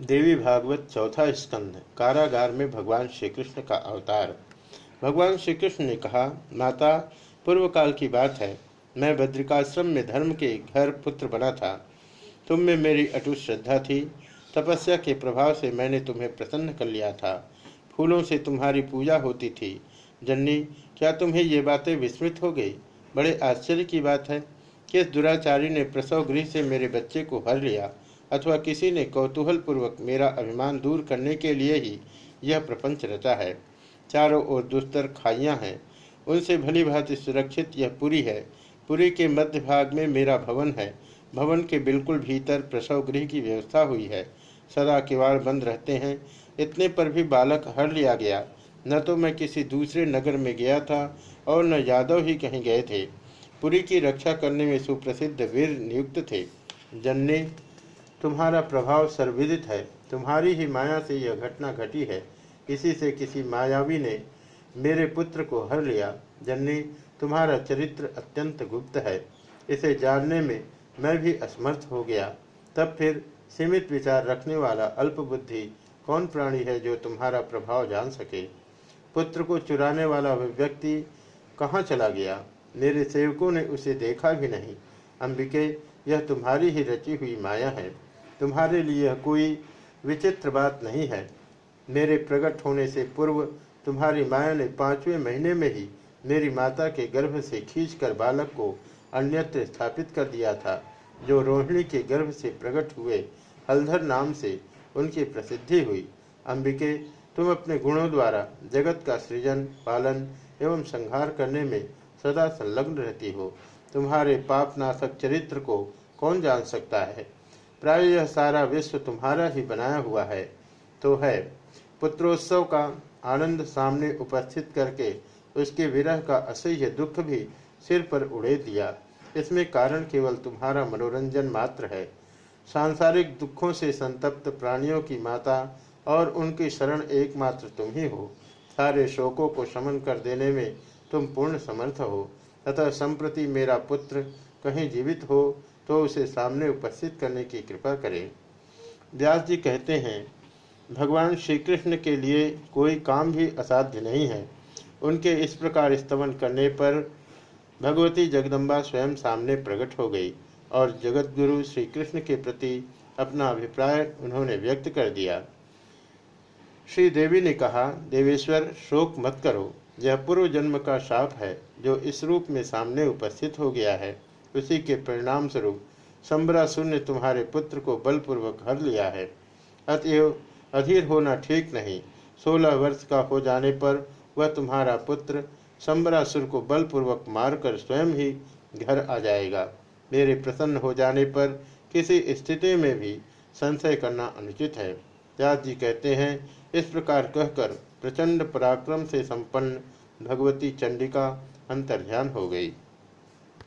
देवी भागवत चौथा स्कंद, कारागार में भगवान श्री कृष्ण का अवतार। भगवान श्री कृष्ण ने कहा, माता पूर्व काल की बात है। मैं बद्रिकाश्रम में धर्म के घर पुत्र बना था। तुम में मेरी अटूट श्रद्धा थी। तपस्या के प्रभाव से मैंने तुम्हें प्रसन्न कर लिया था। फूलों से तुम्हारी पूजा होती थी। जन्नी, क्या तुम्हें ये बातें विस्मृत हो गई? बड़े आश्चर्य की बात है। किस दुराचारी ने प्रसव गृह से मेरे बच्चे को हर लिया? अथवा किसी ने कौतूहल पूर्वक मेरा अभिमान दूर करने के लिए ही यह प्रपंच रचा है। चारों ओर दुस्तर खाइयाँ हैं। उनसे भली भांति सुरक्षित यह पुरी है। पुरी के मध्य भाग में मेरा भवन है। भवन के बिल्कुल भीतर प्रसव गृह की व्यवस्था हुई है। सदा किवाड़ बंद रहते हैं। इतने पर भी बालक हर लिया गया। न तो मैं किसी दूसरे नगर में गया था और न यादव ही कहीं गए थे। पुरी की रक्षा करने में सुप्रसिद्ध वीर नियुक्त थे। जन्ने तुम्हारा प्रभाव सर्वविदित है, तुम्हारी ही माया से यह घटना घटी है इसी से किसी मायावी ने मेरे पुत्र को हर लिया, जन्नी तुम्हारा चरित्र अत्यंत गुप्त है, इसे जानने में मैं भी असमर्थ हो गया, तब फिर सीमित विचार रखने वाला अल्पबुद्धि कौन प्राणी है जो तुम्हारा प्रभाव जान सके? पुत्र को चुराने वाला व्यक्ति कहाँ चला गया? मेरे सेवकों ने उसे देखा भी नहीं, अंबिके, यह तुम्हारी ही रची हुई माया है। तुम्हारे लिए कोई विचित्र बात नहीं है। मेरे प्रकट होने से पूर्व तुम्हारी माया ने पाँचवें महीने में ही मेरी माता के गर्भ से खींचकर बालक को अन्यत्र स्थापित कर दिया था, जो रोहिणी के गर्भ से प्रकट हुए हलधर नाम से उनकी प्रसिद्धि हुई। अंबिके, तुम अपने गुणों द्वारा जगत का सृजन, पालन एवं संहार करने में सदा संलग्न रहती हो। तुम्हारे पापनाशक चरित्र को कौन जान सकता है? प्राय यह सारा विश्व तुम्हारा ही बनाया हुआ है तो है। पुत्रोत्सव का आनंद सामने उपस्थित करके उसके विरह का असह्य दुख भी सिर पर उड़े दिया। इसमें कारण केवल तुम्हारा मनोरंजन मात्र है। सांसारिक दुखों से संतप्त प्राणियों की माता और उनकी शरण एकमात्र तुम ही हो। सारे शोकों को शमन कर देने में तुम पूर्ण समर्थ हो। तथा संप्रति मेरा पुत्र कहीं जीवित हो तो उसे सामने उपस्थित करने की कृपा करें। व्यास जी कहते हैं, भगवान श्री कृष्ण के लिए कोई काम भी असाध्य नहीं है। उनके इस प्रकार स्तमन करने पर भगवती जगदम्बा स्वयं सामने प्रकट हो गई और जगत गुरु श्री कृष्ण के प्रति अपना अभिप्राय उन्होंने व्यक्त कर दिया। श्री देवी ने कहा, देवेश्वर, शोक मत करो। यह पूर्व जन्म का शाप है, जो इस रूप में सामने उपस्थित हो गया है। उसी के परिणाम स्वरूप संबरासुर ने तुम्हारे पुत्र को बलपूर्वक हर लिया है। अतएव अधीर होना ठीक नहीं। सोलह वर्ष का हो जाने पर वह तुम्हारा पुत्र संबरासुर को बलपूर्वक मारकर स्वयं ही घर आ जाएगा। मेरे प्रसन्न हो जाने पर किसी स्थिति में भी संशय करना अनुचित है। व्यास जी कहते हैं, इस प्रकार कहकर प्रचंड पराक्रम से संपन्न भगवती चंडिका अंतर्ध्यान हो गई।